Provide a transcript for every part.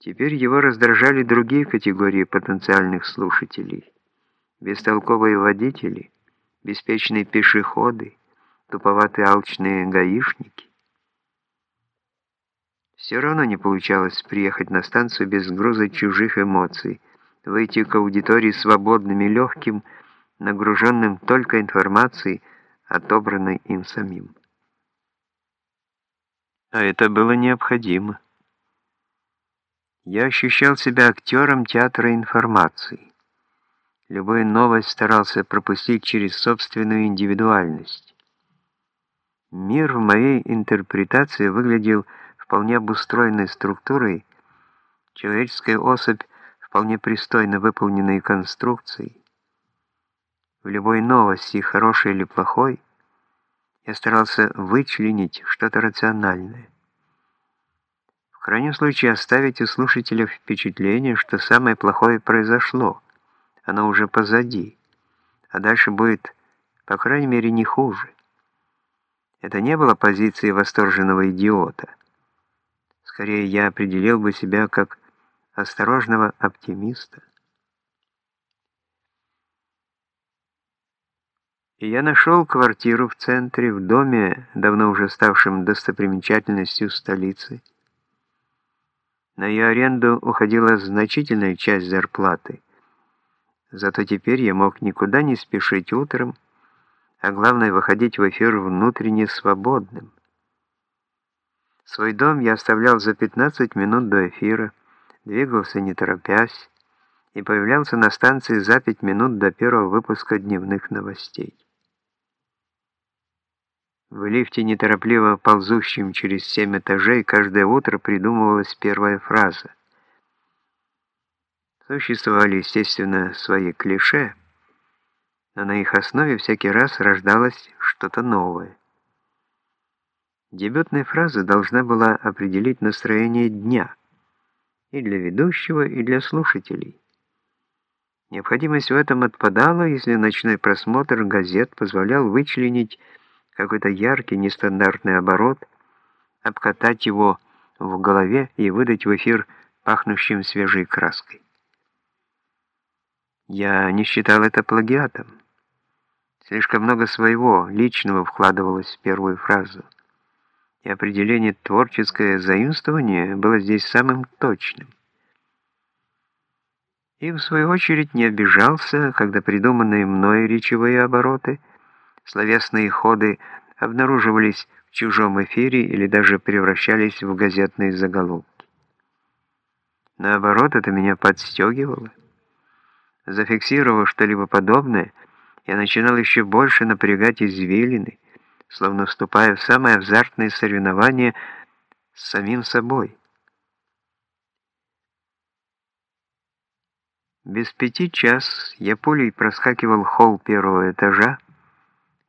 Теперь его раздражали другие категории потенциальных слушателей. Бестолковые водители, беспечные пешеходы, туповатые алчные гаишники. Все равно не получалось приехать на станцию без груза чужих эмоций, выйти к аудитории свободным и легким, нагруженным только информацией, отобранной им самим. А это было необходимо. Я ощущал себя актером театра информации. Любую новость старался пропустить через собственную индивидуальность. Мир в моей интерпретации выглядел вполне обустроенной структурой, человеческая особь вполне пристойно выполненной конструкцией. В любой новости, хорошей или плохой, я старался вычленить что-то рациональное. В крайнем случае оставить у слушателя впечатление, что самое плохое произошло, оно уже позади, а дальше будет, по крайней мере, не хуже. Это не было позицией восторженного идиота. Скорее, я определил бы себя как осторожного оптимиста. И я нашел квартиру в центре, в доме, давно уже ставшем достопримечательностью столицы. На ее аренду уходила значительная часть зарплаты. Зато теперь я мог никуда не спешить утром, а главное выходить в эфир внутренне свободным. Свой дом я оставлял за 15 минут до эфира, двигался не торопясь и появлялся на станции за 5 минут до первого выпуска дневных новостей. В лифте, неторопливо ползущем через семь этажей, каждое утро придумывалась первая фраза. Существовали, естественно, свои клише, но на их основе всякий раз рождалось что-то новое. Дебютная фраза должна была определить настроение дня и для ведущего, и для слушателей. Необходимость в этом отпадала, если ночной просмотр газет позволял вычленить какой-то яркий, нестандартный оборот, обкатать его в голове и выдать в эфир пахнущим свежей краской. Я не считал это плагиатом. Слишком много своего, личного вкладывалось в первую фразу. И определение «творческое заимствование» было здесь самым точным. И, в свою очередь, не обижался, когда придуманные мной речевые обороты – Словесные ходы обнаруживались в чужом эфире или даже превращались в газетные заголовки. Наоборот, это меня подстегивало. Зафиксировав что-либо подобное, я начинал еще больше напрягать извилины, словно вступая в самое азартное соревнование с самим собой. Без пяти час я пулей проскакивал холл первого этажа,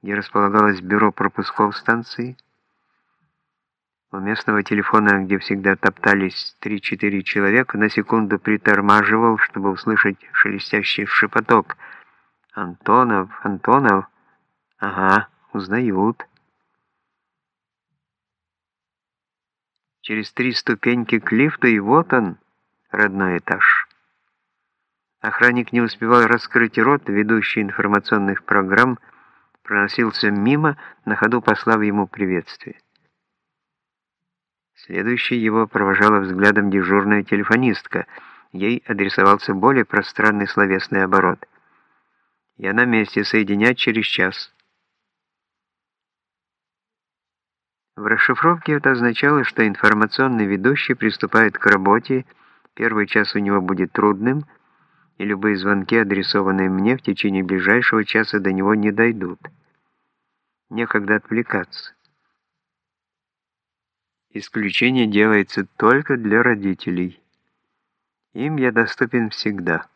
где располагалось бюро пропусков станции. У местного телефона, где всегда топтались 3-4 человека, на секунду притормаживал, чтобы услышать шелестящий шепоток. «Антонов, Антонов, ага, узнают». Через три ступеньки к лифту, и вот он, родной этаж. Охранник не успевал раскрыть рот, ведущий информационных программ, проносился мимо, на ходу послав ему приветствие. Следующий его провожала взглядом дежурная телефонистка. Ей адресовался более пространный словесный оборот. «Я на месте, соединять через час». В расшифровке это означало, что информационный ведущий приступает к работе, первый час у него будет трудным, и любые звонки, адресованные мне, в течение ближайшего часа до него не дойдут некогда отвлекаться. Исключение делается только для родителей. Им я доступен всегда.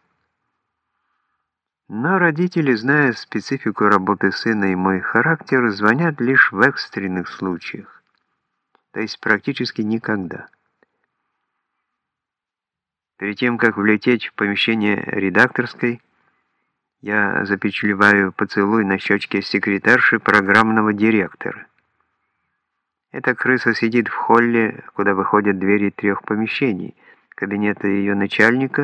Но родители, зная специфику работы сына и мой характер, звонят лишь в экстренных случаях, то есть практически никогда. Перед тем, как влететь в помещение редакторской, я запечатлеваю поцелуй на щечке секретарши программного директора. Эта крыса сидит в холле, куда выходят двери трех помещений, кабинета ее начальника,